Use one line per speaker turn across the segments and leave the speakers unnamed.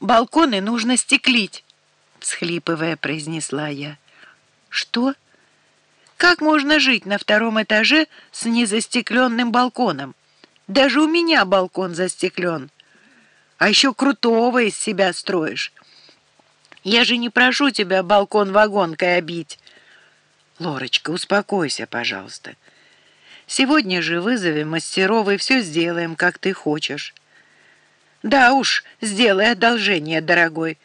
балконы нужно стеклить, всхлипывая, произнесла я. Что? Как можно жить на втором этаже с незастекленным балконом? Даже у меня балкон застеклен. А еще крутого из себя строишь. Я же не прошу тебя балкон вагонкой обить. Лорочка, успокойся, пожалуйста. Сегодня же вызовем мастеров и все сделаем, как ты хочешь. Да уж, сделай одолжение, дорогой.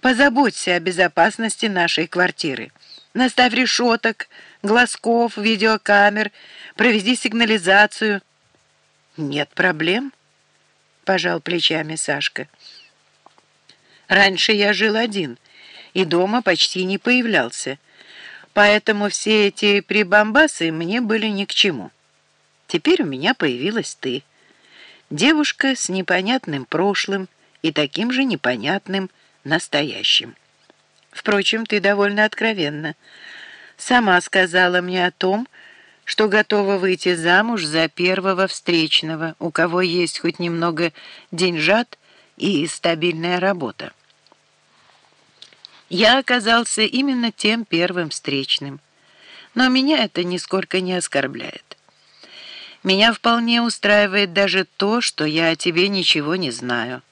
Позаботься о безопасности нашей квартиры. Наставь решеток, глазков, видеокамер, проведи сигнализацию. Нет проблем, пожал плечами Сашка. Раньше я жил один и дома почти не появлялся, поэтому все эти прибамбасы мне были ни к чему. Теперь у меня появилась ты. Девушка с непонятным прошлым и таким же непонятным настоящим. Впрочем, ты довольно откровенна. Сама сказала мне о том, что готова выйти замуж за первого встречного, у кого есть хоть немного деньжат и стабильная работа. Я оказался именно тем первым встречным, но меня это нисколько не оскорбляет. Меня вполне устраивает даже то, что я о тебе ничего не знаю.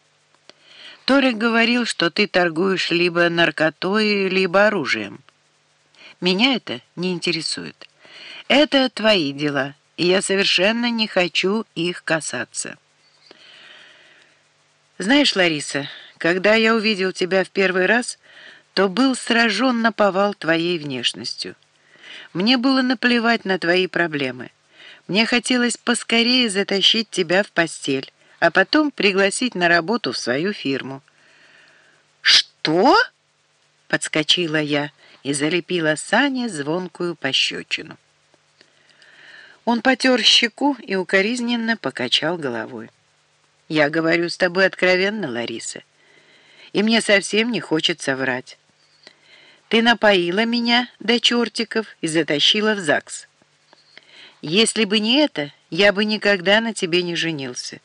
Торик говорил, что ты торгуешь либо наркотой, либо оружием. Меня это не интересует. Это твои дела, и я совершенно не хочу их касаться. Знаешь, Лариса, когда я увидел тебя в первый раз, то был сражен на повал твоей внешностью. Мне было наплевать на твои проблемы. Мне хотелось поскорее затащить тебя в постель, а потом пригласить на работу в свою фирму. «Что?» — подскочила я и залепила Сане звонкую пощечину. Он потер щеку и укоризненно покачал головой. «Я говорю с тобой откровенно, Лариса, и мне совсем не хочется врать. Ты напоила меня до чертиков и затащила в ЗАГС». Если бы не это, я бы никогда на тебе не женился.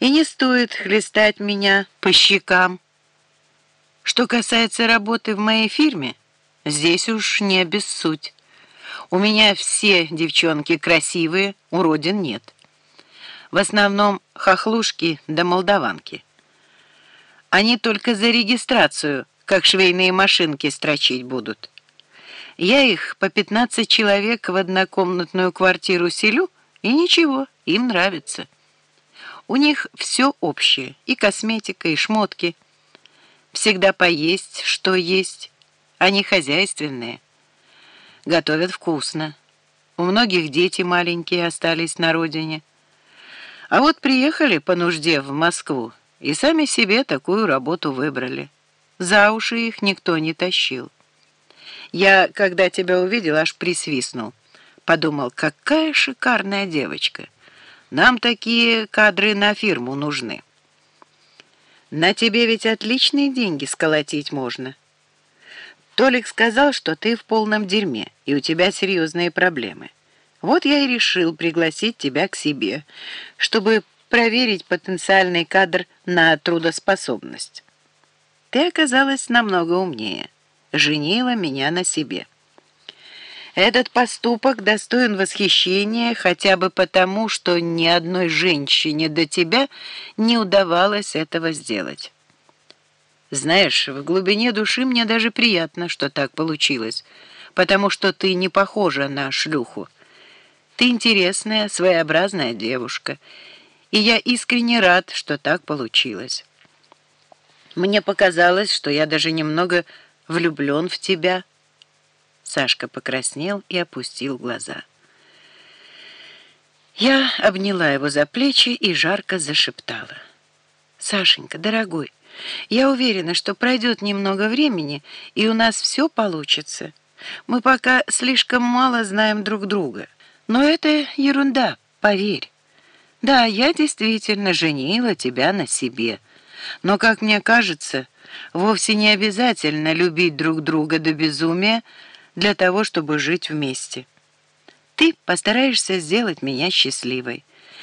И не стоит хлестать меня по щекам. Что касается работы в моей фирме, здесь уж не обессудь. У меня все девчонки красивые, уродин нет. В основном хохлушки да молдаванки. Они только за регистрацию, как швейные машинки, строчить будут. Я их по 15 человек в однокомнатную квартиру селю, и ничего, им нравится. У них все общее, и косметика, и шмотки. Всегда поесть, что есть. Они хозяйственные. Готовят вкусно. У многих дети маленькие остались на родине. А вот приехали по нужде в Москву и сами себе такую работу выбрали. За уши их никто не тащил. Я, когда тебя увидел, аж присвистнул. Подумал, какая шикарная девочка. Нам такие кадры на фирму нужны. На тебе ведь отличные деньги сколотить можно. Толик сказал, что ты в полном дерьме, и у тебя серьезные проблемы. Вот я и решил пригласить тебя к себе, чтобы проверить потенциальный кадр на трудоспособность. Ты оказалась намного умнее женила меня на себе. Этот поступок достоин восхищения хотя бы потому, что ни одной женщине до тебя не удавалось этого сделать. Знаешь, в глубине души мне даже приятно, что так получилось, потому что ты не похожа на шлюху. Ты интересная, своеобразная девушка, и я искренне рад, что так получилось. Мне показалось, что я даже немного влюблен в тебя». Сашка покраснел и опустил глаза. Я обняла его за плечи и жарко зашептала. «Сашенька, дорогой, я уверена, что пройдет немного времени, и у нас все получится. Мы пока слишком мало знаем друг друга. Но это ерунда, поверь. Да, я действительно женила тебя на себе. Но, как мне кажется, Вовсе не обязательно любить друг друга до безумия для того, чтобы жить вместе. Ты постараешься сделать меня счастливой.